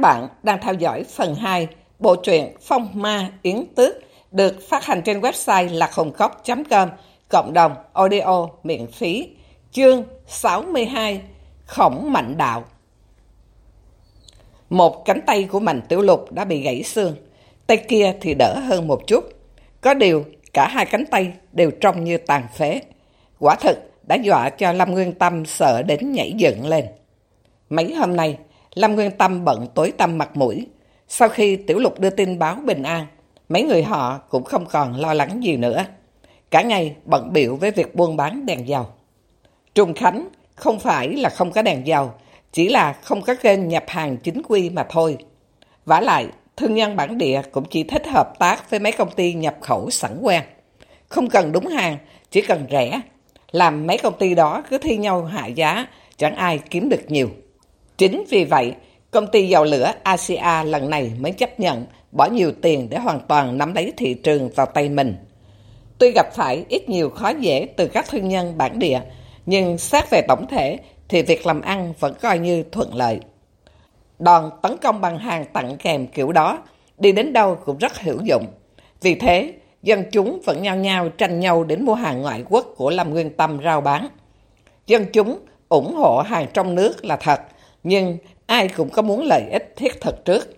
Các bạn đang theo dõi phần 2 bộ truyện Phong Ma Yến Tước được phát hành trên website lạchồngcốc.com cộng đồng audio miễn phí chương 62 Khổng Mạnh Đạo Một cánh tay của Mạnh Tiểu Lục đã bị gãy xương, tay kia thì đỡ hơn một chút. Có điều cả hai cánh tay đều trông như tàn phế. Quả thực đã dọa cho Lâm Nguyên Tâm sợ đến nhảy dựng lên. Mấy hôm nay, Lâm Nguyên Tâm bận tối tâm mặt mũi. Sau khi Tiểu Lục đưa tin báo bình an, mấy người họ cũng không còn lo lắng gì nữa. Cả ngày bận biểu với việc buôn bán đèn dầu. Trung Khánh không phải là không có đèn dầu, chỉ là không có kênh nhập hàng chính quy mà thôi. vả lại, thương nhân bản địa cũng chỉ thích hợp tác với mấy công ty nhập khẩu sẵn quen. Không cần đúng hàng, chỉ cần rẻ. Làm mấy công ty đó cứ thi nhau hạ giá, chẳng ai kiếm được nhiều. Chính vì vậy, công ty dầu lửa aca lần này mới chấp nhận bỏ nhiều tiền để hoàn toàn nắm lấy thị trường vào tay mình. Tuy gặp phải ít nhiều khó dễ từ các thương nhân bản địa, nhưng xét về tổng thể thì việc làm ăn vẫn coi như thuận lợi. Đòn tấn công bằng hàng tặng kèm kiểu đó đi đến đâu cũng rất hữu dụng. Vì thế, dân chúng vẫn nhau nhau tranh nhau đến mua hàng ngoại quốc của Lâm Nguyên Tâm rao bán. Dân chúng ủng hộ hàng trong nước là thật, nhưng ai cũng có muốn lợi ích thiết thực trước.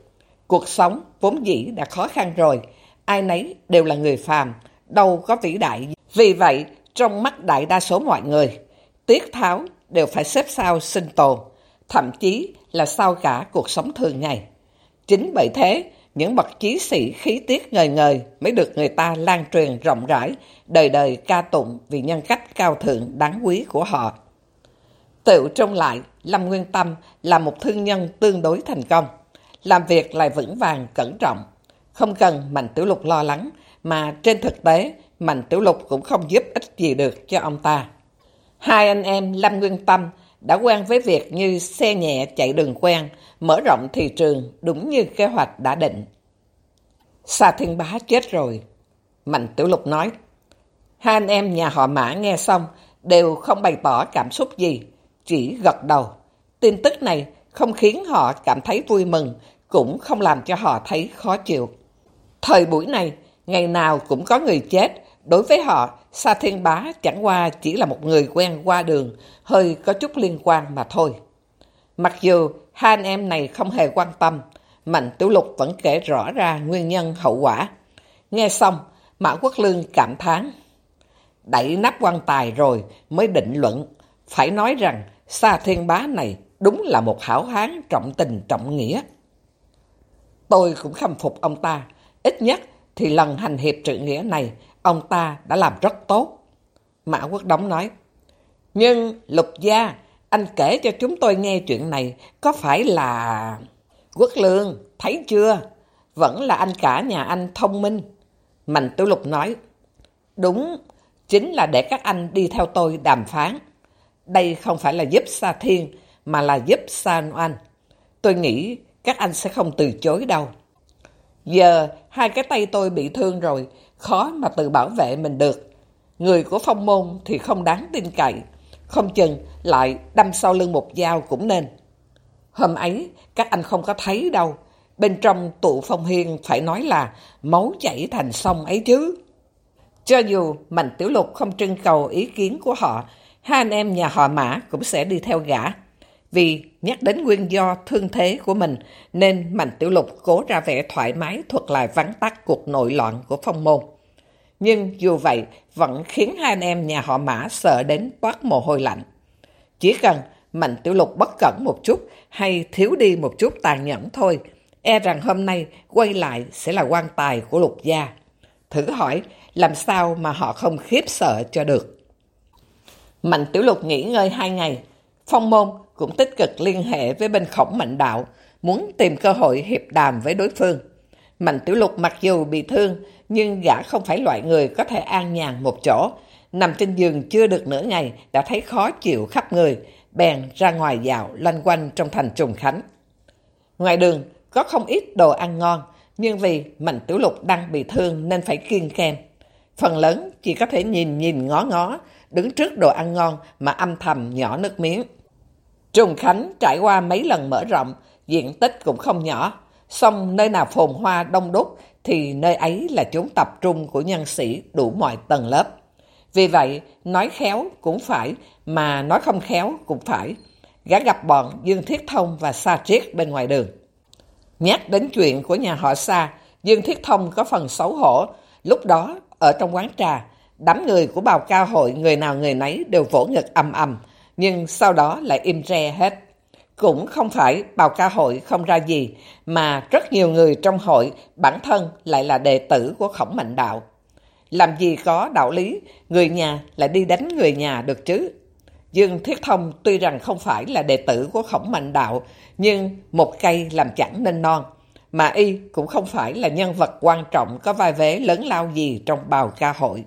Cuộc sống vốn dĩ đã khó khăn rồi, ai nấy đều là người phàm, đâu có vĩ đại. Vì vậy, trong mắt đại đa số mọi người, tiết tháo đều phải xếp sau sinh tồn, thậm chí là sau cả cuộc sống thường ngày. Chính bởi thế, những bậc chí sĩ khí tiết ngời ngời mới được người ta lan truyền rộng rãi, đời đời ca tụng vì nhân cách cao thượng đáng quý của họ. Tự trông lại, Lâm Nguyên Tâm là một thương nhân tương đối thành công. Làm việc lại vững vàng, cẩn trọng. Không cần Mạnh Tiểu Lục lo lắng, mà trên thực tế, Mạnh Tiểu Lục cũng không giúp ích gì được cho ông ta. Hai anh em Lâm Nguyên Tâm đã quen với việc như xe nhẹ chạy đường quen, mở rộng thị trường đúng như kế hoạch đã định. Sa Thiên Bá chết rồi. Mạnh Tiểu Lục nói. Hai anh em nhà họ Mã nghe xong đều không bày tỏ cảm xúc gì, chỉ gật đầu. Tin tức này không khiến họ cảm thấy vui mừng, cũng không làm cho họ thấy khó chịu. Thời buổi này, ngày nào cũng có người chết. Đối với họ, Sa Thiên Bá chẳng qua chỉ là một người quen qua đường, hơi có chút liên quan mà thôi. Mặc dù hai anh em này không hề quan tâm, Mạnh Tiểu Lục vẫn kể rõ ra nguyên nhân hậu quả. Nghe xong, Mã Quốc Lương cảm thán. Đẩy nắp quan tài rồi mới định luận. Phải nói rằng Sa Thiên Bá này đúng là một hảo hán trọng tình trọng nghĩa. Tôi cũng khâm phục ông ta. Ít nhất thì lần hành hiệp trự nghĩa này, ông ta đã làm rất tốt. Mã Quốc Đống nói, Nhưng Lục Gia, anh kể cho chúng tôi nghe chuyện này, có phải là... Quốc Lương, thấy chưa? Vẫn là anh cả nhà anh thông minh. Mạnh Tiểu Lục nói, Đúng, chính là để các anh đi theo tôi đàm phán. Đây không phải là giúp Sa Thiên, mà là giúp Sa Noan. Tôi nghĩ các anh sẽ không từ chối đâu. Giờ hai cái tay tôi bị thương rồi, khó mà tự bảo vệ mình được. Người của phong môn thì không đáng tin cậy, không chừng lại đâm sau lưng một dao cũng nên. Hôm ấy, các anh không có thấy đâu. Bên trong tụ phong hiên phải nói là máu chảy thành sông ấy chứ. Cho dù Mạnh Tiểu Lục không trưng cầu ý kiến của họ, hai anh em nhà họ Mã cũng sẽ đi theo gã. Vì nhắc đến nguyên do thương thế của mình, nên Mạnh Tiểu Lục cố ra vẻ thoải mái thuật lại vắn tắt cuộc nội loạn của phong môn. Nhưng dù vậy, vẫn khiến hai anh em nhà họ Mã sợ đến toát mồ hôi lạnh. Chỉ cần Mạnh Tiểu Lục bất cẩn một chút hay thiếu đi một chút tàn nhẫn thôi, e rằng hôm nay quay lại sẽ là quan tài của lục gia. Thử hỏi, làm sao mà họ không khiếp sợ cho được? Mạnh Tiểu Lục nghỉ ngơi hai ngày, Phong Môn cũng tích cực liên hệ với bên khổng mạnh đạo, muốn tìm cơ hội hiệp đàm với đối phương. Mạnh Tiểu Lục mặc dù bị thương, nhưng gã không phải loại người có thể an nhàn một chỗ. Nằm trên giường chưa được nửa ngày, đã thấy khó chịu khắp người, bèn ra ngoài dạo loanh quanh trong thành Trùng Khánh. Ngoài đường có không ít đồ ăn ngon, nhưng vì Mạnh Tiểu Lục đang bị thương nên phải kiêng khem. Phần lớn chỉ có thể nhìn nhìn ngó ngó, đứng trước đồ ăn ngon mà âm thầm nhỏ nước miếng. Trùng Khánh trải qua mấy lần mở rộng, diện tích cũng không nhỏ, song nơi nào phồn hoa đông đúc thì nơi ấy là chốn tập trung của nhân sĩ đủ mọi tầng lớp. Vì vậy, nói khéo cũng phải, mà nói không khéo cũng phải. Gã gặp bọn Dương Thiết Thông và Sa Triết bên ngoài đường. Nhắc đến chuyện của nhà họ Sa, Dương Thiết Thông có phần xấu hổ. Lúc đó, ở trong quán trà, đám người của bào cao hội người nào người nấy đều vỗ ngực âm âm, nhưng sau đó lại im re hết. Cũng không phải bào ca hội không ra gì, mà rất nhiều người trong hội bản thân lại là đệ tử của khổng mạnh đạo. Làm gì có đạo lý, người nhà lại đi đánh người nhà được chứ? Dương Thiết Thông tuy rằng không phải là đệ tử của khổng mạnh đạo, nhưng một cây làm chẳng nên non. Mà y cũng không phải là nhân vật quan trọng có vai vế lớn lao gì trong bào ca hội.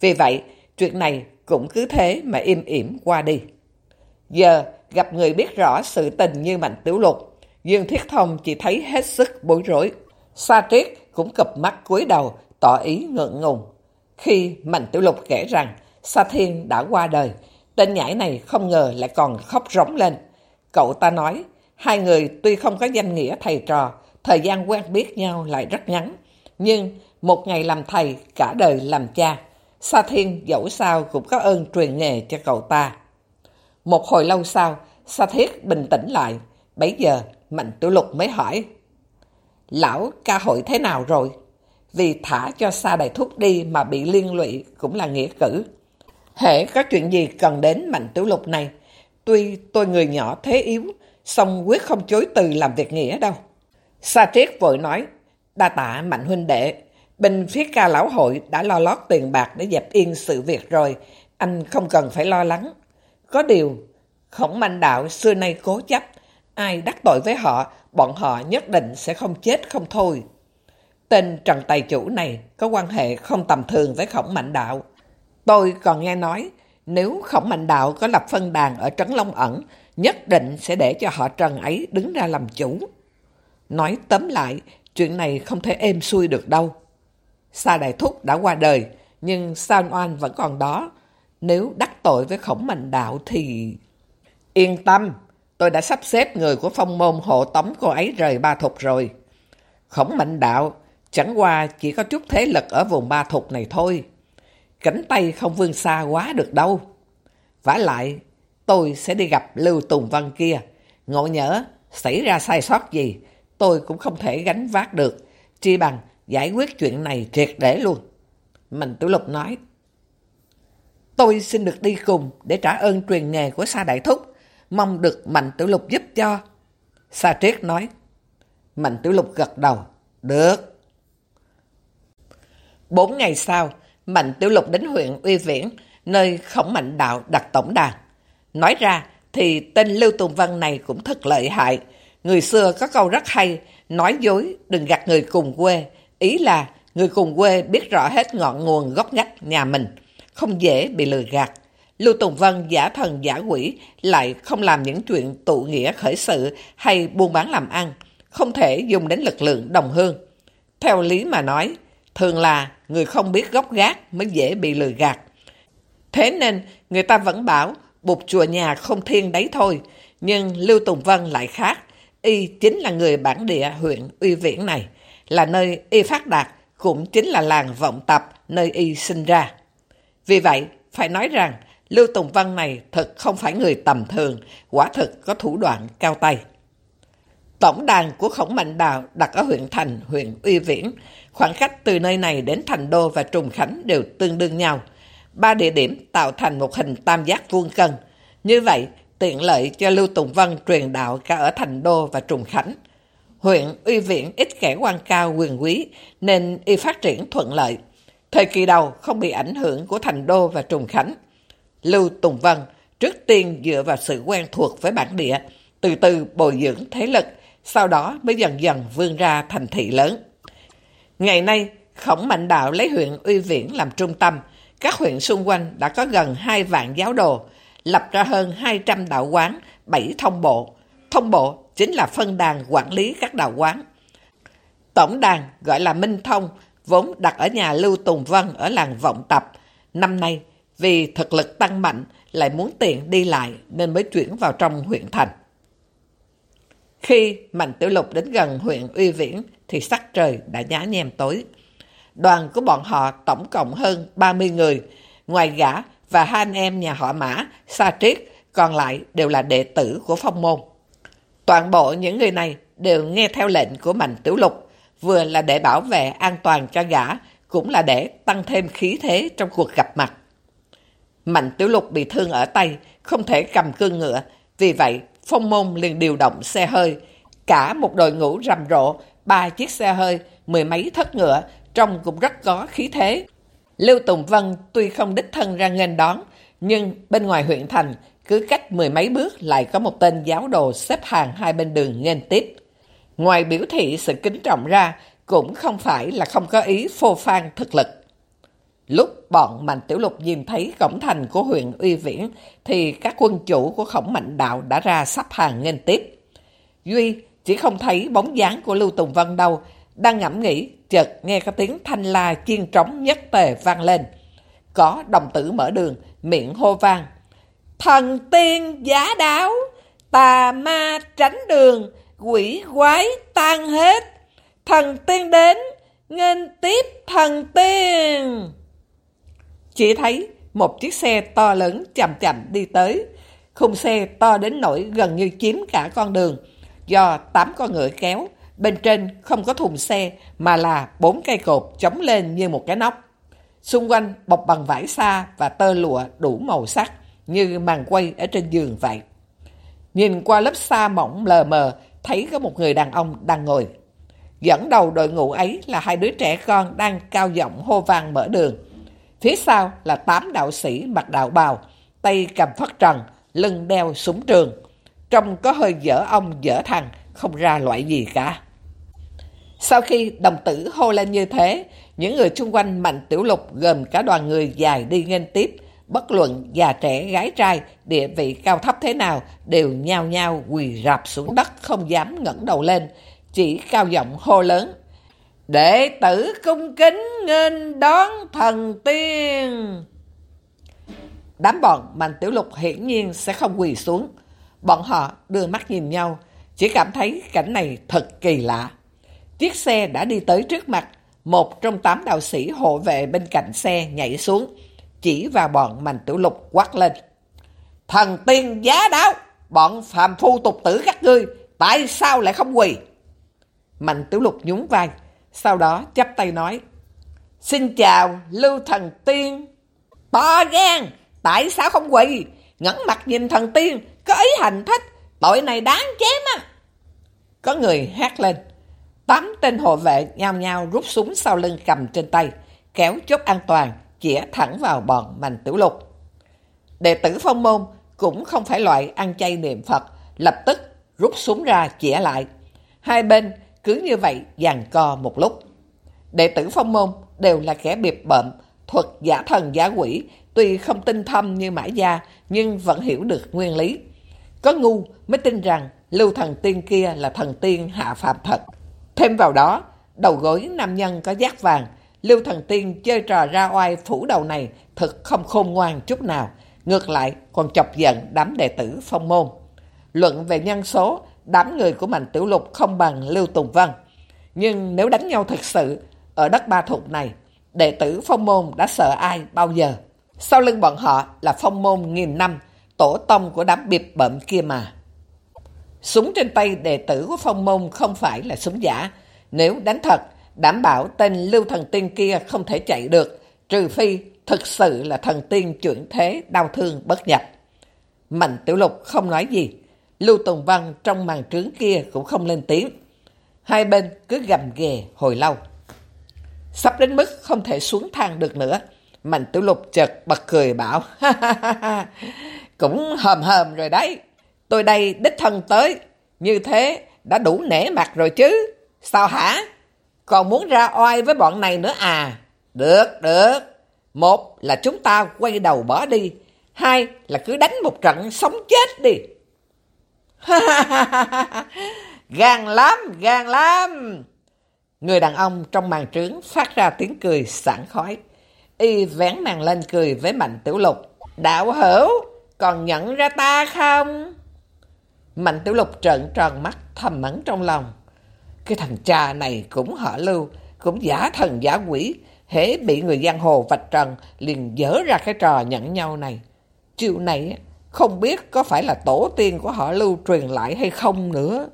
Vì vậy, chuyện này cũng cứ thế mà im ỉm qua đi. Giờ, gặp người biết rõ sự tình như Mạnh Tiểu Lục, Dương Thiết Thông chỉ thấy hết sức bối rối. Sa Triết cũng cụp mắt cúi đầu, tỏ ý ngượng ngùng. Khi Mạnh Tiểu Lục kể rằng Sa Thiên đã qua đời, tên nhãi này không ngờ lại còn khóc rống lên. Cậu ta nói, hai người tuy không có danh nghĩa thầy trò, thời gian quen biết nhau lại rất ngắn. Nhưng một ngày làm thầy, cả đời làm cha. Sa Thiên dẫu sao cũng có ơn truyền nghề cho cậu ta. Một hồi lâu sau, Sa Thiết bình tĩnh lại. Bấy giờ, Mạnh Tiểu Lục mới hỏi. Lão ca hội thế nào rồi? Vì thả cho Sa Đại Thúc đi mà bị liên lụy cũng là nghĩa cử. Hệ có chuyện gì cần đến Mạnh Tiểu Lục này? Tuy tôi người nhỏ thế yếu, song quyết không chối từ làm việc nghĩa đâu. Sa Triết vội nói, đa tạ Mạnh huynh đệ, bên phía ca lão hội đã lo lót tiền bạc để dẹp yên sự việc rồi, anh không cần phải lo lắng. Có điều, khổng mạnh đạo xưa nay cố chấp, ai đắc tội với họ, bọn họ nhất định sẽ không chết không thôi. Tên Trần Tài Chủ này có quan hệ không tầm thường với khổng mạnh đạo. Tôi còn nghe nói, nếu khổng mạnh đạo có lập phân đàn ở Trấn Long Ẩn, nhất định sẽ để cho họ Trần ấy đứng ra làm chủ. Nói tóm lại, chuyện này không thể êm xuôi được đâu. Sa Đại Thúc đã qua đời, nhưng San Oan vẫn còn đó. Nếu đắc tội với khổng mạnh đạo thì... Yên tâm, tôi đã sắp xếp người của phong môn hộ tống cô ấy rời ba thục rồi. Khổng mạnh đạo chẳng qua chỉ có chút thế lực ở vùng ba thục này thôi. Cánh tay không vươn xa quá được đâu. vả lại, tôi sẽ đi gặp Lưu Tùng Văn kia. Ngộ nhỡ, xảy ra sai sót gì, tôi cũng không thể gánh vác được. Chi bằng giải quyết chuyện này triệt để luôn. Mình Tiểu Lục nói. Tôi xin được đi cùng để trả ơn truyền nghề của Sa Đại Thúc. Mong được Mạnh Tiểu Lục giúp cho. Sa Triết nói. Mạnh Tiểu Lục gật đầu. Được. Bốn ngày sau, Mạnh Tiểu Lục đến huyện Uy Viễn, nơi khổng mạnh đạo đặt tổng đàn. Nói ra thì tên Lưu Tùng Văn này cũng thật lợi hại. Người xưa có câu rất hay, nói dối đừng gạt người cùng quê. Ý là người cùng quê biết rõ hết ngọn nguồn gốc ngách nhà mình, không dễ bị lừa gạt. Lưu Tùng Vân giả thần giả quỷ lại không làm những chuyện tụ nghĩa khởi sự hay buôn bán làm ăn, không thể dùng đến lực lượng đồng hương. Theo lý mà nói, thường là người không biết gốc gác mới dễ bị lừa gạt. Thế nên người ta vẫn bảo bụt chùa nhà không thiên đấy thôi, nhưng Lưu Tùng Vân lại khác. Y chính là người bản địa huyện Uy Viễn này, là nơi Y phát đạt, cũng chính là làng vọng tập nơi Y sinh ra. Vì vậy, phải nói rằng Lưu Tùng Văn này thật không phải người tầm thường, quả thực có thủ đoạn cao tay. Tổng đàn của Khổng Mạnh Đào đặt ở huyện Thành, huyện Uy Viễn. Khoảng cách từ nơi này đến Thành Đô và Trùng Khánh đều tương đương nhau. Ba địa điểm tạo thành một hình tam giác vuông cân. Như vậy, tiện lợi cho Lưu Tùng Văn truyền đạo cả ở Thành Đô và Trùng Khánh. Huyện Uy Viễn ít kẻ quan cao quyền quý nên y phát triển thuận lợi. Thời kỳ đầu không bị ảnh hưởng của Thành Đô và Trùng Khánh. Lưu Tùng vân trước tiên dựa vào sự quen thuộc với bản địa, từ từ bồi dưỡng thế lực, sau đó mới dần dần vươn ra thành thị lớn. Ngày nay, Khổng Mạnh Đạo lấy huyện Uy Viễn làm trung tâm, các huyện xung quanh đã có gần 2 vạn giáo đồ, lập ra hơn 200 đạo quán, 7 thông bộ. Thông bộ chính là phân đàn quản lý các đạo quán. Tổng đàn gọi là Minh Thông, vốn đặt ở nhà Lưu Tùng Vân ở làng Vọng Tập. Năm nay, vì thực lực tăng mạnh, lại muốn tiện đi lại nên mới chuyển vào trong huyện thành. Khi Mạnh Tiểu Lục đến gần huyện Uy Viễn thì sắc trời đã nhá nhem tối. Đoàn của bọn họ tổng cộng hơn 30 người, ngoài gã và hai anh em nhà họ Mã, Sa Triết, còn lại đều là đệ tử của phong môn. Toàn bộ những người này đều nghe theo lệnh của Mạnh Tiểu Lục, vừa là để bảo vệ an toàn cho gã, cũng là để tăng thêm khí thế trong cuộc gặp mặt. Mạnh Tiểu Lục bị thương ở tay, không thể cầm cương ngựa, vì vậy phong môn liền điều động xe hơi, cả một đội ngũ rầm rộ, ba chiếc xe hơi, mười mấy thất ngựa, trông cũng rất có khí thế. Lưu Tùng Vân tuy không đích thân ra nghênh đón, nhưng bên ngoài huyện thành, cứ cách mười mấy bước lại có một tên giáo đồ xếp hàng hai bên đường nghênh tiếp. Ngoài biểu thị sự kính trọng ra, cũng không phải là không có ý phô phan thực lực. Lúc bọn Mạnh Tiểu Lục nhìn thấy cổng thành của huyện Uy Viễn, thì các quân chủ của khổng mạnh đạo đã ra sắp hàng nghênh tiếp. Duy chỉ không thấy bóng dáng của Lưu Tùng Vân đâu, đang ngẫm nghĩ, chợt nghe có tiếng thanh la chiên trống nhất tề vang lên. Có đồng tử mở đường, miệng hô vang. Thần tiên giả đáo, tà ma tránh đường, quỷ quái tan hết. Thần tiên đến, nghênh tiếp thần tiên. Chỉ thấy một chiếc xe to lớn chậm chậm đi tới. Khung xe to đến nỗi gần như chiếm cả con đường. Do tám con ngựa kéo, bên trên không có thùng xe mà là bốn cây cột chống lên như một cái nóc. Xung quanh bọc bằng vải xa và tơ lụa đủ màu sắc như màn quay ở trên giường vậy. Nhìn qua lớp xa mỏng lờ mờ, thấy có một người đàn ông đang ngồi. Dẫn đầu đội ngũ ấy là hai đứa trẻ con đang cao giọng hô vang mở đường. Phía sau là tám đạo sĩ mặc đạo bào, tay cầm phất trần, lưng đeo súng trường. Trông có hơi dở ông dở thằng, không ra loại gì cả. Sau khi đồng tử hô lên như thế, những người chung quanh Mạnh Tiểu Lục gồm cả đoàn người dài đi nghênh tiếp, bất luận già trẻ gái trai, địa vị cao thấp thế nào, đều nhao nhao quỳ rạp xuống đất không dám ngẩng đầu lên, chỉ cao giọng hô lớn. Đệ tử cung kính nghênh đón thần tiên. Đám bọn Mạnh Tiểu Lục hiển nhiên sẽ không quỳ xuống. Bọn họ đưa mắt nhìn nhau, chỉ cảm thấy cảnh này thật kỳ lạ. Chiếc xe đã đi tới trước mặt, một trong tám đạo sĩ hộ vệ bên cạnh xe nhảy xuống, chỉ vào bọn Mạnh Tiểu Lục quát lên. Thần tiên giá đáo, bọn phàm phu tục tử các ngươi, tại sao lại không quỳ? Mạnh Tiểu Lục nhún vai, sau đó chắp tay nói. Xin chào, Lưu Thần Tiên. To gan, tại sao không quỳ? Ngẫn mặt nhìn thần tiên, có ý hành thích, tội này đáng chém á. Có người hát lên. Tám tên hộ vệ nhao nhao rút súng sau lưng cầm trên tay, kéo chốt an toàn, chĩa thẳng vào bọn mạnh tiểu lục. Đệ tử phong môn cũng không phải loại ăn chay niệm Phật, lập tức rút súng ra chĩa lại. Hai bên cứ như vậy dàn co một lúc. Đệ tử phong môn đều là kẻ biệp bợm, thuật giả thần giả quỷ, tuy không tinh thâm như mã gia nhưng vẫn hiểu được nguyên lý. Có ngu mới tin rằng lưu thần tiên kia là thần tiên hạ phạm thật. Thêm vào đó, đầu gối nam nhân có giác vàng, lưu thần tiên chơi trò ra oai phủ đầu này thật không khôn ngoan chút nào, ngược lại còn chọc giận đám đệ tử phong môn. Luận về nhân số, đám người của Mạnh Tiểu Lục không bằng Lưu Tùng Văn. Nhưng nếu đánh nhau thật sự, ở đất ba thục này, đệ tử phong môn đã sợ ai bao giờ. Sau lưng bọn họ là phong môn nghìn năm, tổ tông của đám biệt bẩm kia mà. Súng trên tay đệ tử của phong môn không phải là súng giả. Nếu đánh thật, đảm bảo tên lưu thần tiên kia không thể chạy được, trừ phi thực sự là thần tiên chuyển thế đau thương bất nhập. Mạnh Tiểu Lục không nói gì, Lưu Tùng Văn trong màn trướng kia cũng không lên tiếng. Hai bên cứ gầm ghề hồi lâu. Sắp đến mức không thể xuống thang được nữa. Mạnh Tiểu Lục chợt bật cười bảo. cũng hờm hờm rồi đấy. Tôi đây đích thân tới. Như thế đã đủ nể mặt rồi chứ. Sao hả? Còn muốn ra oai với bọn này nữa à? Được, được. Một là chúng ta quay đầu bỏ đi. Hai là cứ đánh một trận sống chết đi. gan lắm, gan lắm. Người đàn ông trong màn trướng phát ra tiếng cười sảng khói. Y vén màn lên cười với Mạnh Tiểu Lục. Đạo hữu, còn nhận ra ta không? Mạnh Tiểu Lục trợn tròn mắt thầm mắng trong lòng. Cái thằng cha này cũng họ lưu, cũng giả thần giả quỷ, hễ bị người giang hồ vạch trần liền dở ra cái trò nhận nhau này. Chiều này không biết có phải là tổ tiên của họ lưu truyền lại hay không nữa.